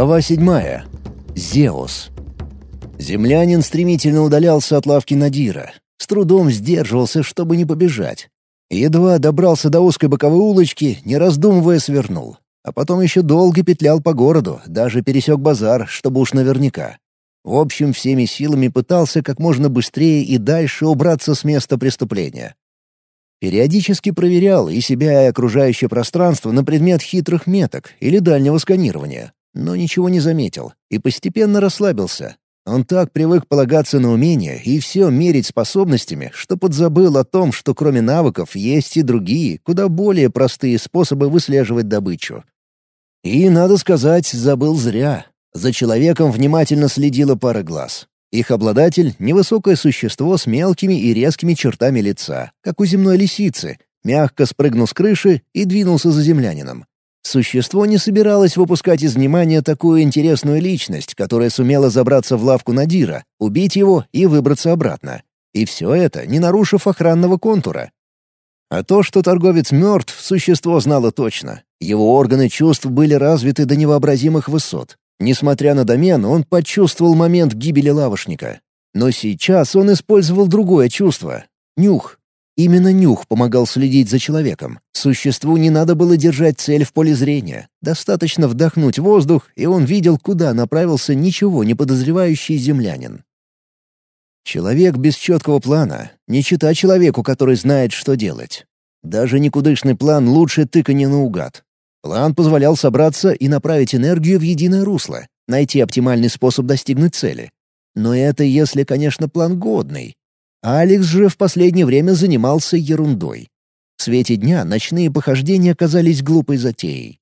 Глава седьмая. Зеус. Землянин стремительно удалялся от лавки Надира. С трудом сдерживался, чтобы не побежать. Едва добрался до узкой боковой улочки, не раздумывая свернул. А потом еще долго петлял по городу, даже пересек базар, чтобы уж наверняка. В общем, всеми силами пытался как можно быстрее и дальше убраться с места преступления. Периодически проверял и себя, и окружающее пространство на предмет хитрых меток или дальнего сканирования, но ничего не заметил и постепенно расслабился. Он так привык полагаться на умения и все мерить способностями, что подзабыл о том, что кроме навыков есть и другие, куда более простые способы выслеживать добычу. И, надо сказать, забыл зря. За человеком внимательно следила пара глаз. Их обладатель — невысокое существо с мелкими и резкими чертами лица, как у земной лисицы, мягко спрыгнул с крыши и двинулся за землянином. Существо не собиралось выпускать из внимания такую интересную личность, которая сумела забраться в лавку Надира, убить его и выбраться обратно. И все это, не нарушив охранного контура. А то, что торговец мертв, существо знало точно. Его органы чувств были развиты до невообразимых высот. Несмотря на домен, он почувствовал момент гибели лавошника. Но сейчас он использовал другое чувство — нюх. Именно нюх помогал следить за человеком. Существу не надо было держать цель в поле зрения. Достаточно вдохнуть воздух, и он видел, куда направился ничего не подозревающий землянин. Человек без четкого плана — не чита человеку, который знает, что делать. Даже никудышный план лучше тыканье наугад. План позволял собраться и направить энергию в единое русло, найти оптимальный способ достигнуть цели. Но это если, конечно, план годный. Алекс же в последнее время занимался ерундой. В свете дня ночные похождения казались глупой затеей.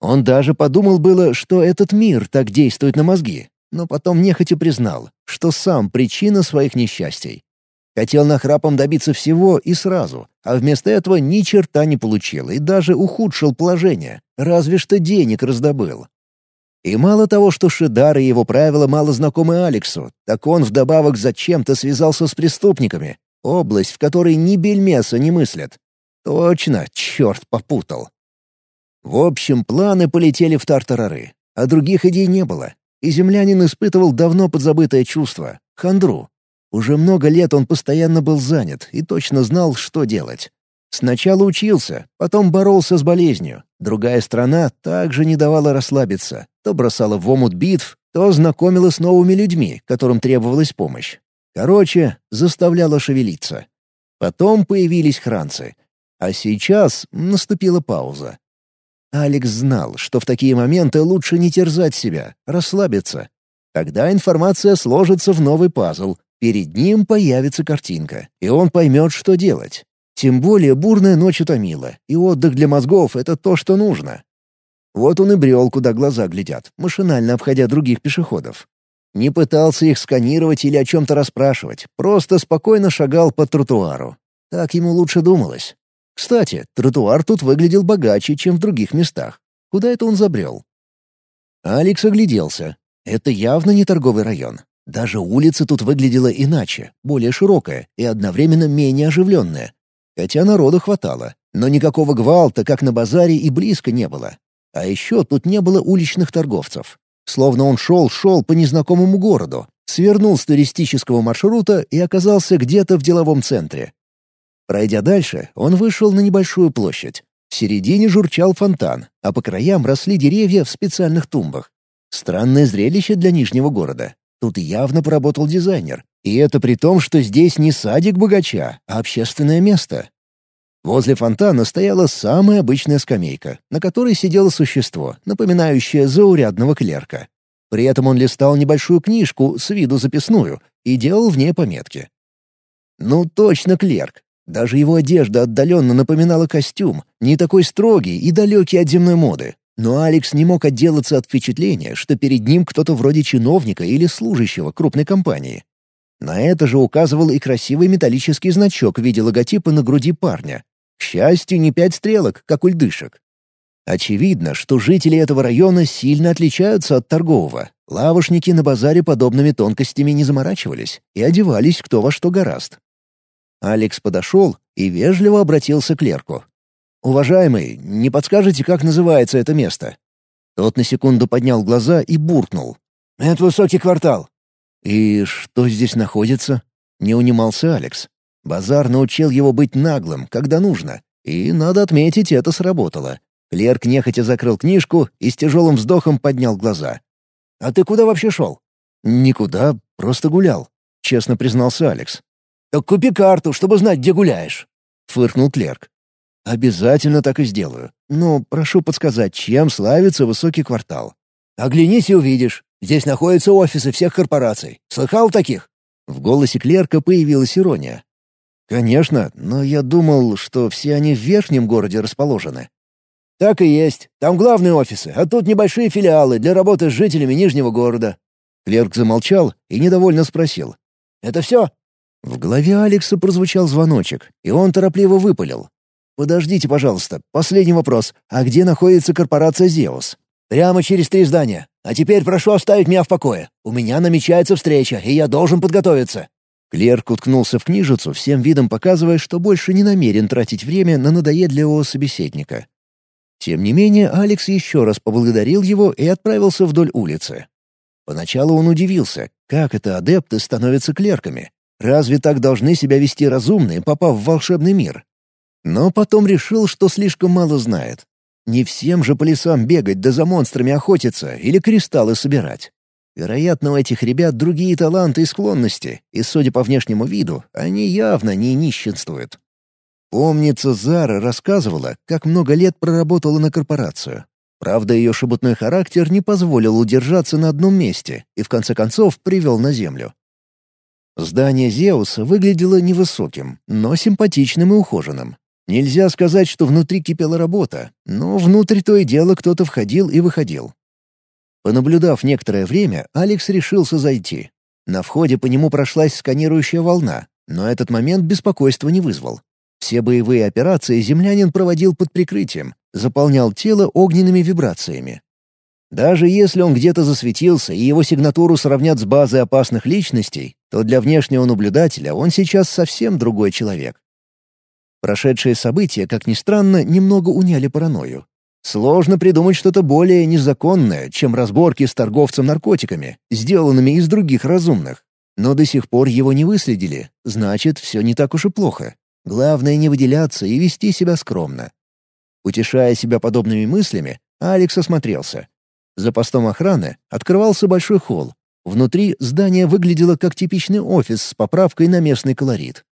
Он даже подумал было, что этот мир так действует на мозги, но потом нехотя признал, что сам причина своих несчастий. Хотел нахрапом добиться всего и сразу, а вместо этого ни черта не получил и даже ухудшил положение, разве что денег раздобыл. И мало того, что Шидар и его правила мало знакомы Алексу, так он вдобавок зачем-то связался с преступниками, область, в которой ни бельмеса не мыслят. Точно, черт попутал. В общем, планы полетели в тартарары, а других идей не было. И землянин испытывал давно подзабытое чувство — хандру. Уже много лет он постоянно был занят и точно знал, что делать. Сначала учился, потом боролся с болезнью. Другая страна также не давала расслабиться. То бросала в омут битв, то знакомила с новыми людьми, которым требовалась помощь. Короче, заставляла шевелиться. Потом появились хранцы. А сейчас наступила пауза. Алекс знал, что в такие моменты лучше не терзать себя, расслабиться. Тогда информация сложится в новый пазл, перед ним появится картинка, и он поймет, что делать. Тем более бурная ночь утомила, и отдых для мозгов — это то, что нужно. Вот он и брел, куда глаза глядят, машинально обходя других пешеходов. Не пытался их сканировать или о чем-то расспрашивать, просто спокойно шагал по тротуару. Так ему лучше думалось. Кстати, тротуар тут выглядел богаче, чем в других местах. Куда это он забрел? Алекс огляделся. Это явно не торговый район. Даже улица тут выглядела иначе, более широкая и одновременно менее оживленная, Хотя народу хватало, но никакого гвалта, как на базаре, и близко не было. А еще тут не было уличных торговцев. Словно он шел-шел по незнакомому городу, свернул с туристического маршрута и оказался где-то в деловом центре. Пройдя дальше, он вышел на небольшую площадь. В середине журчал фонтан, а по краям росли деревья в специальных тумбах. Странное зрелище для Нижнего города. Тут явно поработал дизайнер, и это при том, что здесь не садик богача, а общественное место. Возле фонтана стояла самая обычная скамейка, на которой сидело существо, напоминающее заурядного клерка. При этом он листал небольшую книжку, с виду записную, и делал в ней пометки. Ну, точно клерк. Даже его одежда отдаленно напоминала костюм, не такой строгий и далекий от земной моды. Но Алекс не мог отделаться от впечатления, что перед ним кто-то вроде чиновника или служащего крупной компании. На это же указывал и красивый металлический значок в виде логотипа на груди парня. К счастью, не пять стрелок, как у льдышек. Очевидно, что жители этого района сильно отличаются от торгового. Лавошники на базаре подобными тонкостями не заморачивались и одевались кто во что гораст. Алекс подошел и вежливо обратился к клерку. «Уважаемый, не подскажете, как называется это место?» Тот на секунду поднял глаза и буркнул. «Это высокий квартал». «И что здесь находится?» — не унимался Алекс. Базар научил его быть наглым, когда нужно. И, надо отметить, это сработало. Клерк нехотя закрыл книжку и с тяжелым вздохом поднял глаза. «А ты куда вообще шел?» «Никуда, просто гулял», — честно признался Алекс. «Так купи карту, чтобы знать, где гуляешь», — фыркнул клерк. «Обязательно так и сделаю. Но прошу подсказать, чем славится высокий квартал». «Оглянись и увидишь. Здесь находятся офисы всех корпораций. Слыхал таких?» В голосе клерка появилась ирония. «Конечно, но я думал, что все они в верхнем городе расположены». «Так и есть. Там главные офисы, а тут небольшие филиалы для работы с жителями Нижнего города». Клерк замолчал и недовольно спросил. «Это все?» В голове Алекса прозвучал звоночек, и он торопливо выпалил. «Подождите, пожалуйста, последний вопрос. А где находится корпорация «Зеус»?» «Прямо через три здания. А теперь прошу оставить меня в покое. У меня намечается встреча, и я должен подготовиться». Клерк уткнулся в книжицу, всем видом показывая, что больше не намерен тратить время на надоедливого собеседника. Тем не менее, Алекс еще раз поблагодарил его и отправился вдоль улицы. Поначалу он удивился, как это адепты становятся клерками. Разве так должны себя вести разумные, попав в волшебный мир? Но потом решил, что слишком мало знает. Не всем же по лесам бегать да за монстрами охотиться или кристаллы собирать. Вероятно, у этих ребят другие таланты и склонности, и, судя по внешнему виду, они явно не нищенствуют. Помнится, Зара рассказывала, как много лет проработала на корпорацию. Правда, ее шебутной характер не позволил удержаться на одном месте и в конце концов привел на землю. Здание Зеуса выглядело невысоким, но симпатичным и ухоженным. Нельзя сказать, что внутри кипела работа, но внутрь то и дело кто-то входил и выходил. Понаблюдав некоторое время, Алекс решился зайти. На входе по нему прошлась сканирующая волна, но этот момент беспокойства не вызвал. Все боевые операции землянин проводил под прикрытием, заполнял тело огненными вибрациями. Даже если он где-то засветился и его сигнатуру сравнят с базой опасных личностей, то для внешнего наблюдателя он сейчас совсем другой человек. Прошедшие события, как ни странно, немного уняли паранойю. Сложно придумать что-то более незаконное, чем разборки с торговцем наркотиками, сделанными из других разумных. Но до сих пор его не выследили, значит, все не так уж и плохо. Главное не выделяться и вести себя скромно. Утешая себя подобными мыслями, Алекс осмотрелся. За постом охраны открывался большой холл. Внутри здание выглядело как типичный офис с поправкой на местный колорит.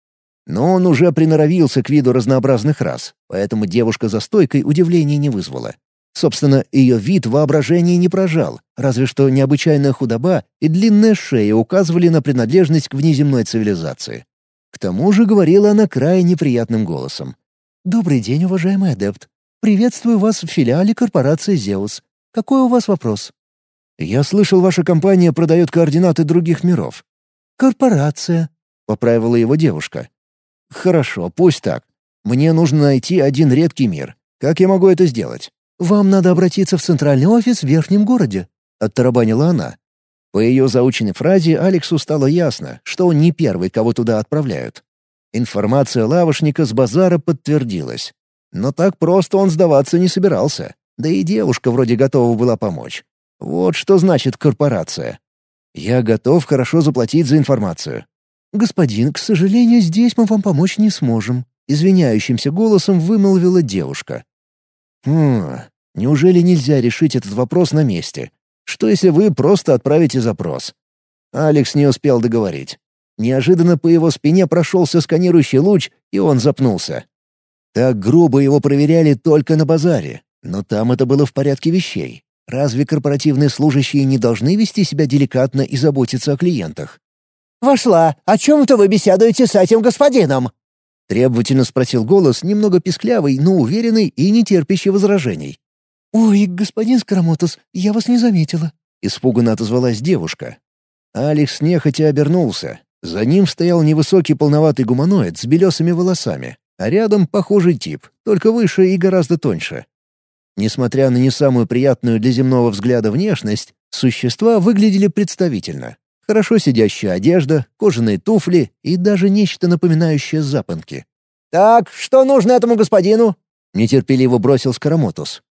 Но он уже приноровился к виду разнообразных рас, поэтому девушка за стойкой удивления не вызвала. Собственно, ее вид воображения не прожал, разве что необычайная худоба и длинная шея указывали на принадлежность к внеземной цивилизации. К тому же говорила она крайне приятным голосом. «Добрый день, уважаемый адепт. Приветствую вас в филиале корпорации «Зеус». Какой у вас вопрос?» «Я слышал, ваша компания продает координаты других миров». «Корпорация», — поправила его девушка. «Хорошо, пусть так. Мне нужно найти один редкий мир. Как я могу это сделать?» «Вам надо обратиться в центральный офис в Верхнем городе», — оттарабанила она. По ее заученной фразе Алексу стало ясно, что он не первый, кого туда отправляют. Информация лавошника с базара подтвердилась. Но так просто он сдаваться не собирался. Да и девушка вроде готова была помочь. Вот что значит корпорация. Я готов хорошо заплатить за информацию. «Господин, к сожалению, здесь мы вам помочь не сможем», — извиняющимся голосом вымолвила девушка. «Хм, неужели нельзя решить этот вопрос на месте? Что если вы просто отправите запрос?» Алекс не успел договорить. Неожиданно по его спине прошелся сканирующий луч, и он запнулся. Так грубо его проверяли только на базаре, но там это было в порядке вещей. Разве корпоративные служащие не должны вести себя деликатно и заботиться о клиентах? «Вошла. О чем-то вы беседуете с этим господином?» Требовательно спросил голос, немного писклявый, но уверенный и не терпящий возражений. «Ой, господин Скоромотус, я вас не заметила», — испуганно отозвалась девушка. Алекс нехотя обернулся. За ним стоял невысокий полноватый гуманоид с белесыми волосами, а рядом похожий тип, только выше и гораздо тоньше. Несмотря на не самую приятную для земного взгляда внешность, существа выглядели представительно. Хорошо сидящая одежда, кожаные туфли и даже нечто напоминающее запонки. «Так, что нужно этому господину?» — нетерпеливо бросил Скоромотус.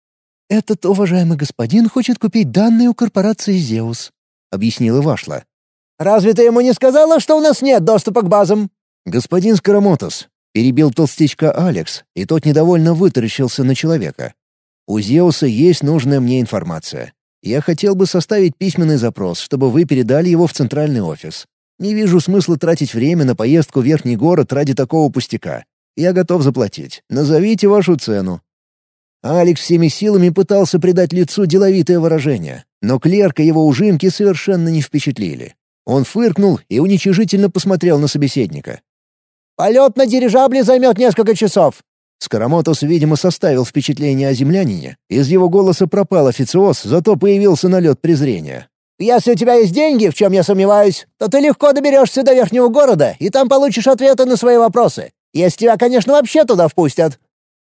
«Этот уважаемый господин хочет купить данные у корпорации «Зеус», — объяснила Вашла. «Разве ты ему не сказала, что у нас нет доступа к базам?» «Господин Скоромотос», — перебил толстячка Алекс, и тот недовольно вытаращился на человека. «У Зеуса есть нужная мне информация. Я хотел бы составить письменный запрос, чтобы вы передали его в центральный офис. Не вижу смысла тратить время на поездку в верхний город ради такого пустяка. Я готов заплатить. Назовите вашу цену». Алекс всеми силами пытался придать лицу деловитое выражение, но клерка его ужимки совершенно не впечатлили. Он фыркнул и уничижительно посмотрел на собеседника. «Полет на дирижабле займет несколько часов». Скоромотос, видимо, составил впечатление о землянине. Из его голоса пропал официоз, зато появился налет презрения. «Если у тебя есть деньги, в чем я сомневаюсь, то ты легко доберешься до верхнего города, и там получишь ответы на свои вопросы. Если тебя, конечно, вообще туда впустят».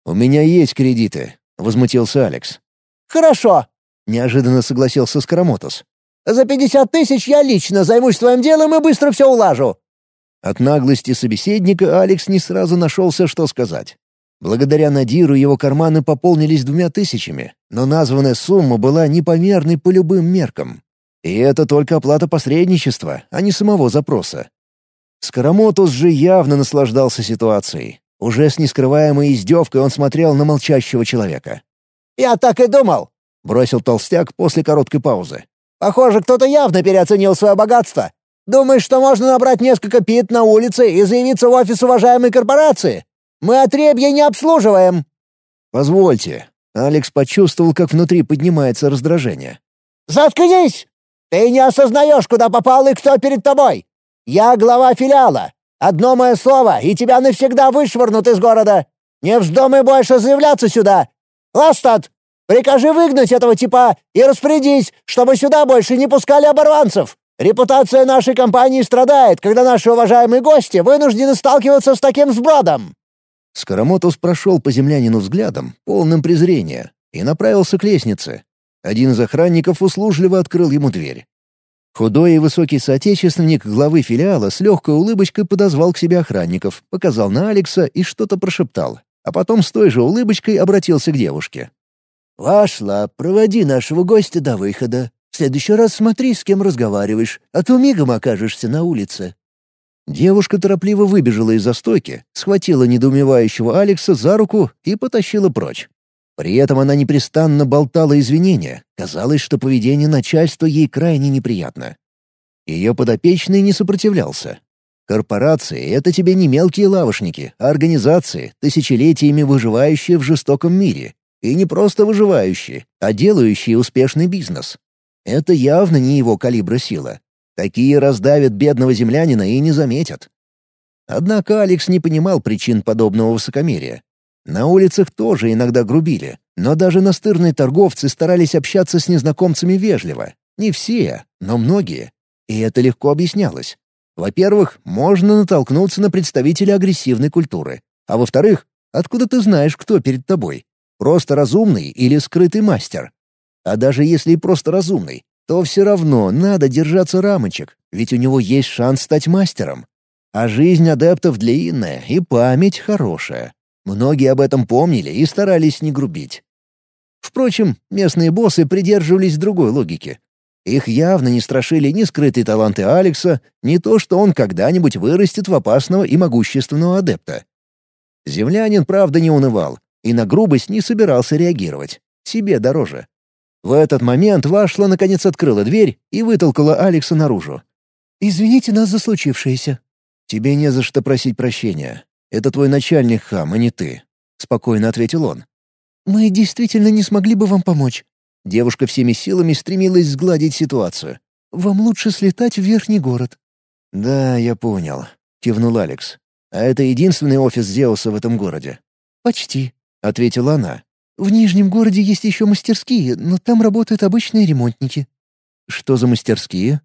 «У меня есть кредиты», — возмутился Алекс. «Хорошо», — неожиданно согласился Скоромотос. «За пятьдесят тысяч я лично займусь твоим делом и быстро все улажу». От наглости собеседника Алекс не сразу нашелся, что сказать. Благодаря Надиру его карманы пополнились двумя тысячами, но названная сумма была непомерной по любым меркам. И это только оплата посредничества, а не самого запроса. Скоромотус же явно наслаждался ситуацией. Уже с нескрываемой издевкой он смотрел на молчащего человека. «Я так и думал», — бросил толстяк после короткой паузы. «Похоже, кто-то явно переоценил свое богатство. Думаешь, что можно набрать несколько пит на улице и заявиться в офис уважаемой корпорации? Мы отребья не обслуживаем». «Позвольте». Алекс почувствовал, как внутри поднимается раздражение. «Заткнись! Ты не осознаешь, куда попал и кто перед тобой. Я глава филиала. Одно мое слово, и тебя навсегда вышвырнут из города. Не вздумай больше заявляться сюда. Ластат, прикажи выгнать этого типа и распорядись, чтобы сюда больше не пускали оборванцев. Репутация нашей компании страдает, когда наши уважаемые гости вынуждены сталкиваться с таким сбродом». Скоромотус прошел по землянину взглядом, полным презрения, и направился к лестнице. Один из охранников услужливо открыл ему дверь. Худой и высокий соотечественник главы филиала с легкой улыбочкой подозвал к себе охранников, показал на Алекса и что-то прошептал, а потом с той же улыбочкой обратился к девушке. «Вашла, проводи нашего гостя до выхода. В следующий раз смотри, с кем разговариваешь, а то мигом окажешься на улице». Девушка торопливо выбежала из-за стойки, схватила недоумевающего Алекса за руку и потащила прочь. При этом она непрестанно болтала извинения. Казалось, что поведение начальства ей крайне неприятно. Ее подопечный не сопротивлялся. Корпорации — это тебе не мелкие лавошники, а организации, тысячелетиями выживающие в жестоком мире. И не просто выживающие, а делающие успешный бизнес. Это явно не его калибра сила. Такие раздавят бедного землянина и не заметят. Однако Алекс не понимал причин подобного высокомерия. На улицах тоже иногда грубили, но даже настырные торговцы старались общаться с незнакомцами вежливо. Не все, но многие. И это легко объяснялось. Во-первых, можно натолкнуться на представителя агрессивной культуры. А во-вторых, откуда ты знаешь, кто перед тобой? Просто разумный или скрытый мастер? А даже если и просто разумный, то все равно надо держаться рамочек, ведь у него есть шанс стать мастером. А жизнь адептов длинная и память хорошая. Многие об этом помнили и старались не грубить. Впрочем, местные боссы придерживались другой логики. Их явно не страшили ни скрытые таланты Алекса, ни то, что он когда-нибудь вырастет в опасного и могущественного адепта. Землянин, правда, не унывал и на грубость не собирался реагировать. Себе дороже. В этот момент Вашла наконец открыла дверь и вытолкала Алекса наружу. «Извините нас за случившееся». «Тебе не за что просить прощения. Это твой начальник хам, а не ты», — спокойно ответил он. «Мы действительно не смогли бы вам помочь». Девушка всеми силами стремилась сгладить ситуацию. «Вам лучше слетать в верхний город». «Да, я понял», — кивнул Алекс. «А это единственный офис Зеуса в этом городе?» «Почти», — ответила она. «В Нижнем городе есть еще мастерские, но там работают обычные ремонтники». «Что за мастерские?»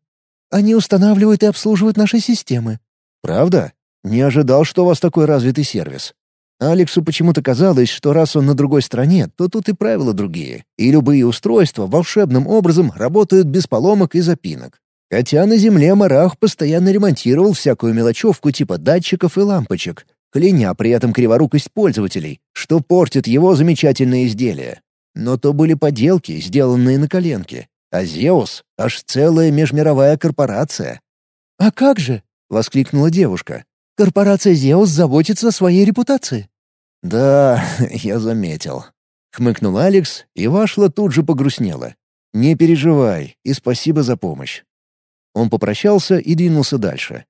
«Они устанавливают и обслуживают наши системы». «Правда?» Не ожидал, что у вас такой развитый сервис. Алексу почему-то казалось, что раз он на другой стороне, то тут и правила другие, и любые устройства волшебным образом работают без поломок и запинок. Хотя на Земле Марах постоянно ремонтировал всякую мелочевку типа датчиков и лампочек, кляня при этом криворукость пользователей, что портит его замечательные изделия. но то были поделки, сделанные на коленке. А Зеус — аж целая межмировая корпорация. «А как же?» — воскликнула девушка. «Корпорация Зеус заботится о своей репутации». «Да, я заметил», — хмыкнул Алекс, и Вашла тут же погрустнела. «Не переживай, и спасибо за помощь». Он попрощался и двинулся дальше.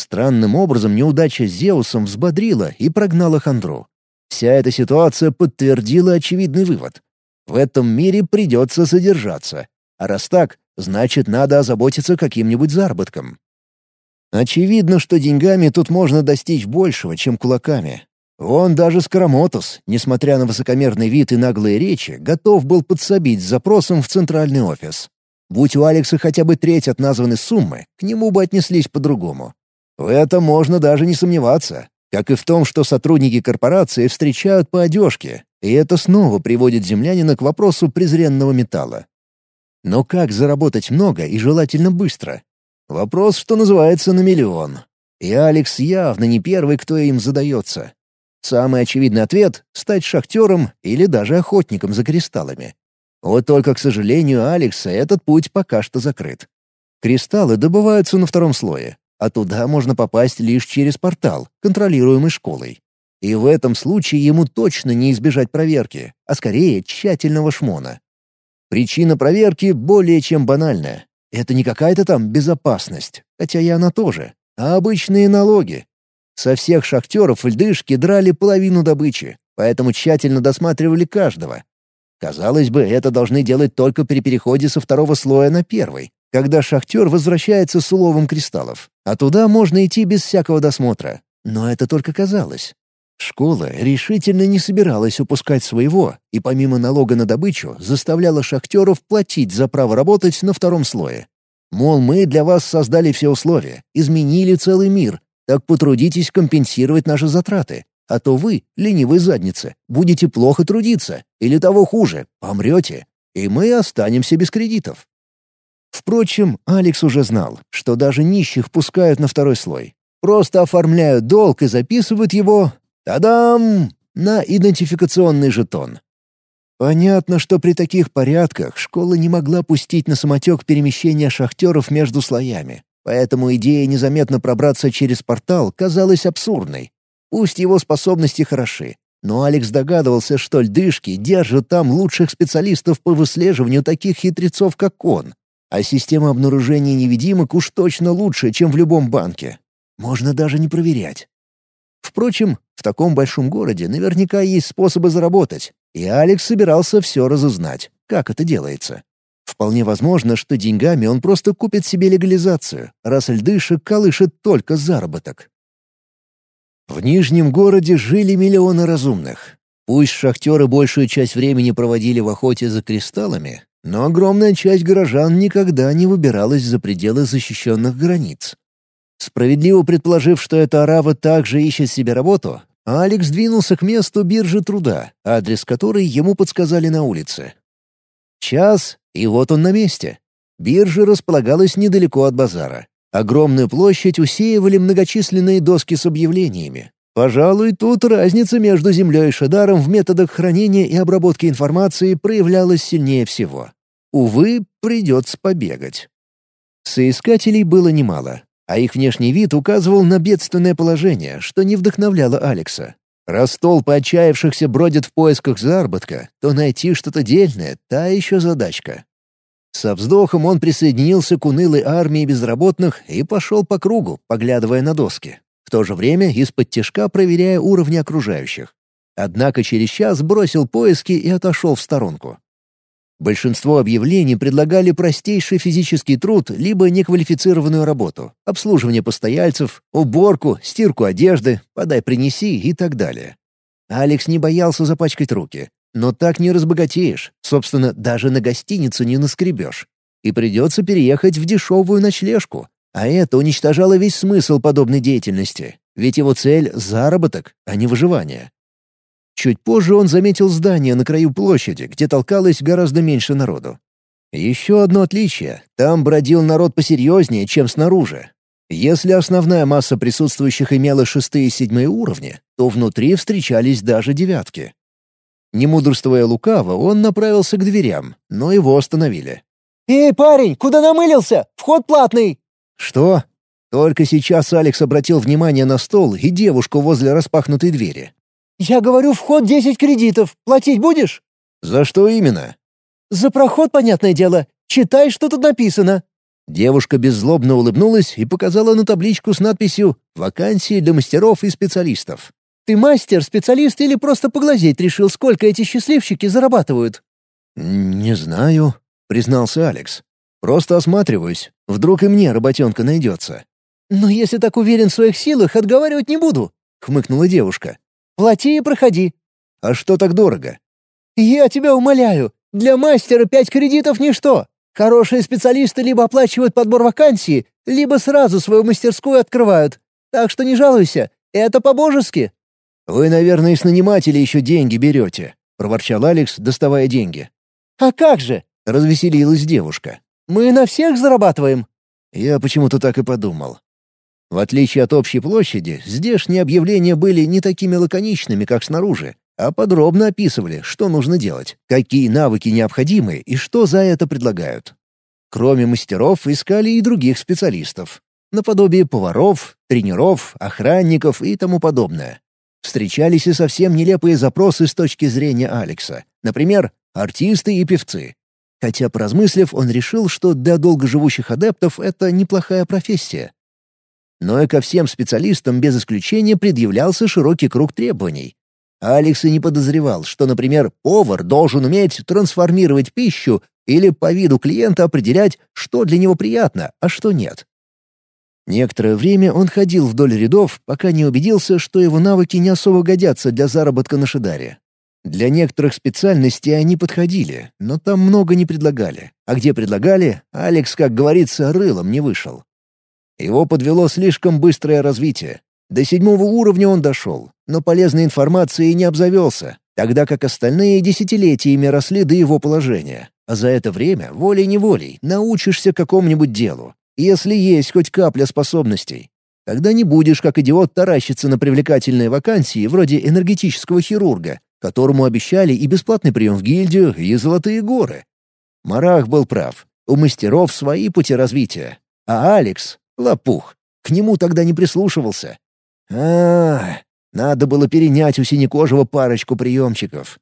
Странным образом неудача с Зеусом взбодрила и прогнала хандру. Вся эта ситуация подтвердила очевидный вывод. В этом мире придется содержаться. А раз так, значит, надо озаботиться каким-нибудь заработком. Очевидно, что деньгами тут можно достичь большего, чем кулаками. Он даже Скоромотус, несмотря на высокомерный вид и наглые речи, готов был подсобить с запросом в центральный офис. Будь у Алекса хотя бы треть от названной суммы, к нему бы отнеслись по-другому. В этом можно даже не сомневаться, как и в том, что сотрудники корпорации встречают по одежке, и это снова приводит землянина к вопросу презренного металла. Но как заработать много и желательно быстро? Вопрос, что называется, на миллион. И Алекс явно не первый, кто им задается. Самый очевидный ответ — стать шахтером или даже охотником за кристаллами. Вот только, к сожалению, Алекса этот путь пока что закрыт. Кристаллы добываются на втором слое, а туда можно попасть лишь через портал, контролируемый школой. И в этом случае ему точно не избежать проверки, а скорее тщательного шмона. Причина проверки более чем банальная. Это не какая-то там безопасность, хотя и она тоже, а обычные налоги. Со всех шахтеров льдышки драли половину добычи, поэтому тщательно досматривали каждого. Казалось бы, это должны делать только при переходе со второго слоя на первый, когда шахтер возвращается с уловом кристаллов, а туда можно идти без всякого досмотра. Но это только казалось. Школа решительно не собиралась упускать своего и помимо налога на добычу заставляла шахтеров платить за право работать на втором слое. Мол, мы для вас создали все условия, изменили целый мир, так потрудитесь компенсировать наши затраты, а то вы, ленивые задницы, будете плохо трудиться, или того хуже, помрете, и мы останемся без кредитов. Впрочем, Алекс уже знал, что даже нищих пускают на второй слой. Просто оформляют долг и записывают его, тадам, на идентификационный жетон. Понятно, что при таких порядках школа не могла пустить на самотек перемещения шахтеров между слоями, поэтому идея незаметно пробраться через портал казалась абсурдной. Пусть его способности хороши, но Алекс догадывался, что льдышки держат там лучших специалистов по выслеживанию таких хитрецов, как он. А система обнаружения невидимок уж точно лучше, чем в любом банке. Можно даже не проверять. Впрочем, в таком большом городе наверняка есть способы заработать, и Алекс собирался все разузнать, как это делается. Вполне возможно, что деньгами он просто купит себе легализацию, раз льдышек колышет только заработок. В Нижнем городе жили миллионы разумных. Пусть шахтеры большую часть времени проводили в охоте за кристаллами, но огромная часть горожан никогда не выбиралась за пределы защищенных границ. Справедливо предположив, что эта арава также ищет себе работу, Алекс двинулся к месту биржи труда, адрес которой ему подсказали на улице. Час, и вот он на месте. Биржа располагалась недалеко от базара. Огромную площадь усеивали многочисленные доски с объявлениями. Пожалуй, тут разница между Землей и Шадаром в методах хранения и обработки информации проявлялась сильнее всего. Увы, придется побегать. Соискателей было немало, а их внешний вид указывал на бедственное положение, что не вдохновляло Алекса. Раз толпы отчаявшихся бродят в поисках заработка, то найти что-то дельное — та еще задачка. Со вздохом он присоединился к унылой армии безработных и пошел по кругу, поглядывая на доски в то же время из-под тяжка проверяя уровни окружающих. Однако через час бросил поиски и отошел в сторонку. Большинство объявлений предлагали простейший физический труд либо неквалифицированную работу, обслуживание постояльцев, уборку, стирку одежды, подай-принеси и так далее. Алекс не боялся запачкать руки, но так не разбогатеешь, собственно, даже на гостиницу не наскребешь. И придется переехать в дешевую ночлежку, а это уничтожало весь смысл подобной деятельности, ведь его цель — заработок, а не выживание. Чуть позже он заметил здание на краю площади, где толкалось гораздо меньше народу. Еще одно отличие — там бродил народ посерьезнее, чем снаружи. Если основная масса присутствующих имела шестые и седьмые уровни, то внутри встречались даже девятки. Не мудрствуя лукаво, он направился к дверям, но его остановили. «Эй, парень, куда намылился? Вход платный!» «Что?» Только сейчас Алекс обратил внимание на стол и девушку возле распахнутой двери. «Я говорю, вход десять кредитов. Платить будешь?» «За что именно?» «За проход, понятное дело. Читай, что тут написано». Девушка беззлобно улыбнулась и показала на табличку с надписью «Вакансии для мастеров и специалистов». «Ты мастер, специалист или просто поглазеть решил, сколько эти счастливчики зарабатывают?» «Не знаю», — признался Алекс. «Просто осматриваюсь. Вдруг и мне работенка найдется». «Но если так уверен в своих силах, отговаривать не буду», — хмыкнула девушка. «Плати и проходи». «А что так дорого?» «Я тебя умоляю, для мастера пять кредитов — ничто. Хорошие специалисты либо оплачивают подбор вакансий, либо сразу свою мастерскую открывают. Так что не жалуйся, это по-божески». «Вы, наверное, с нанимателей еще деньги берете», — проворчал Алекс, доставая деньги. «А как же?» — развеселилась девушка. «Мы на всех зарабатываем». Я почему-то так и подумал. В отличие от общей площади, здешние объявления были не такими лаконичными, как снаружи, а подробно описывали, что нужно делать, какие навыки необходимы и что за это предлагают. Кроме мастеров, искали и других специалистов, наподобие поваров, тренеров, охранников и тому подобное. Встречались и совсем нелепые запросы с точки зрения Алекса, например, артисты и певцы. Хотя, поразмыслив, он решил, что для долгоживущих адептов это неплохая профессия. Но и ко всем специалистам без исключения предъявлялся широкий круг требований. Алекс и не подозревал, что, например, повар должен уметь трансформировать пищу или по виду клиента определять, что для него приятно, а что нет. Некоторое время он ходил вдоль рядов, пока не убедился, что его навыки не особо годятся для заработка на Шидаре. Для некоторых специальностей они подходили, но там много не предлагали. А где предлагали, Алекс, как говорится, рылом не вышел. Его подвело слишком быстрое развитие. До седьмого уровня он дошел, но полезной информацией не обзавелся, тогда как остальные десятилетиями росли до его положения. А за это время, волей-неволей, научишься какому-нибудь делу, если есть хоть капля способностей. Тогда не будешь, как идиот, таращиться на привлекательные вакансии вроде энергетического хирурга, которому обещали и бесплатный прием в гильдию, и золотые горы. Марах был прав. У мастеров свои пути развития. А Алекс Лопух. К нему тогда не прислушивался. А, -а, -а надо было перенять у синекожего парочку приемчиков.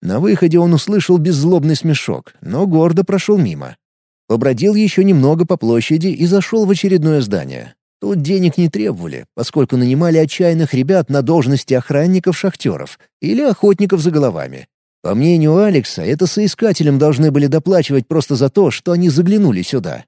На выходе он услышал беззлобный смешок, но гордо прошел мимо. Побродил еще немного по площади и зашел в очередное здание. Тут денег не требовали, поскольку нанимали отчаянных ребят на должности охранников-шахтеров или охотников за головами. По мнению Алекса, это соискателям должны были доплачивать просто за то, что они заглянули сюда.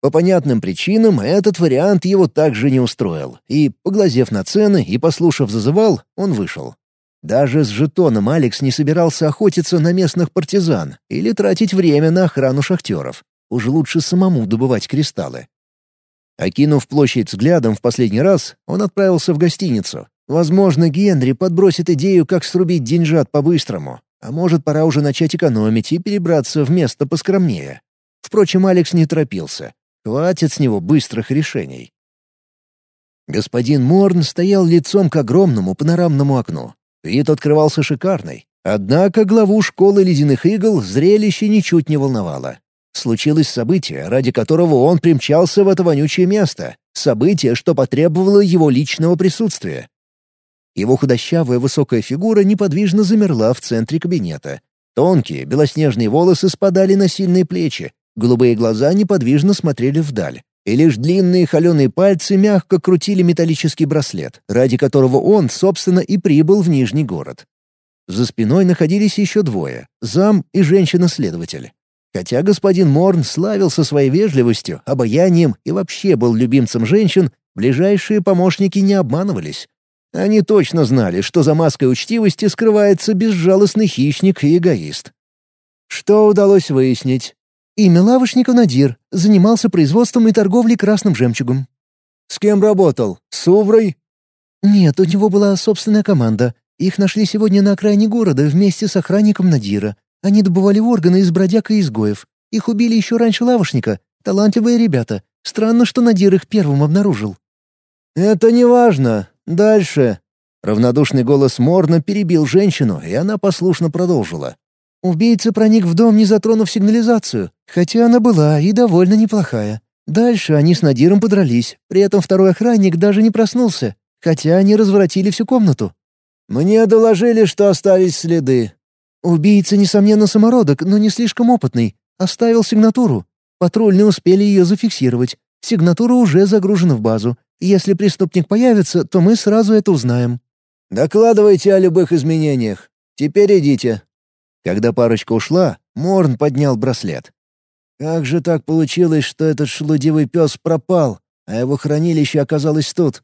По понятным причинам этот вариант его также не устроил, и, поглазев на цены и послушав зазывал, он вышел. Даже с жетоном Алекс не собирался охотиться на местных партизан или тратить время на охрану шахтеров. Уж лучше самому добывать кристаллы. Окинув площадь взглядом в последний раз, он отправился в гостиницу. Возможно, Генри подбросит идею, как срубить деньжат по-быстрому. А может, пора уже начать экономить и перебраться в место поскромнее. Впрочем, Алекс не торопился. Хватит с него быстрых решений. Господин Морн стоял лицом к огромному панорамному окну. Вид открывался шикарный. Однако главу школы ледяных игл зрелище ничуть не волновало. Случилось событие, ради которого он примчался в это вонючее место. Событие, что потребовало его личного присутствия. Его худощавая высокая фигура неподвижно замерла в центре кабинета. Тонкие, белоснежные волосы спадали на сильные плечи, Голубые глаза неподвижно смотрели вдаль, и лишь длинные холеные пальцы мягко крутили металлический браслет, ради которого он, собственно, и прибыл в Нижний город. За спиной находились еще двое — зам и женщина-следователь. Хотя господин Морн славился своей вежливостью, обаянием и вообще был любимцем женщин, ближайшие помощники не обманывались. Они точно знали, что за маской учтивости скрывается безжалостный хищник и эгоист. Что удалось выяснить? Имя лавочника Надир. Занимался производством и торговлей красным жемчугом. С кем работал? С Уврой? Нет, у него была собственная команда. Их нашли сегодня на окраине города вместе с охранником Надира. Они добывали органы из бродяг и изгоев. Их убили еще раньше лавочника. Талантливые ребята. Странно, что Надир их первым обнаружил. «Это не важно. Дальше». Равнодушный голос Морна перебил женщину, и она послушно продолжила. Убийца проник в дом, не затронув сигнализацию, хотя она была и довольно неплохая. Дальше они с Надиром подрались, при этом второй охранник даже не проснулся, хотя они разворотили всю комнату. «Мне доложили, что остались следы». Убийца, несомненно, самородок, но не слишком опытный. Оставил сигнатуру. Патрульные успели ее зафиксировать. Сигнатура уже загружена в базу. Если преступник появится, то мы сразу это узнаем. «Докладывайте о любых изменениях. Теперь идите». Когда парочка ушла, Морн поднял браслет. «Как же так получилось, что этот шлудивый пес пропал, а его хранилище оказалось тут?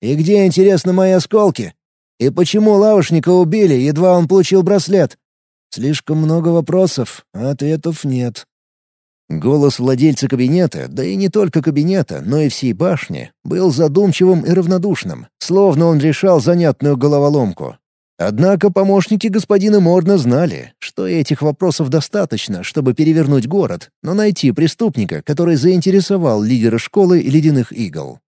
И где, интересно, мои осколки? И почему лавошника убили, едва он получил браслет? Слишком много вопросов, а ответов нет». Голос владельца кабинета, да и не только кабинета, но и всей башни, был задумчивым и равнодушным, словно он решал занятную головоломку. Однако помощники господина Морна знали, что этих вопросов достаточно, чтобы перевернуть город, но найти преступника, который заинтересовал лидера школы ледяных игл.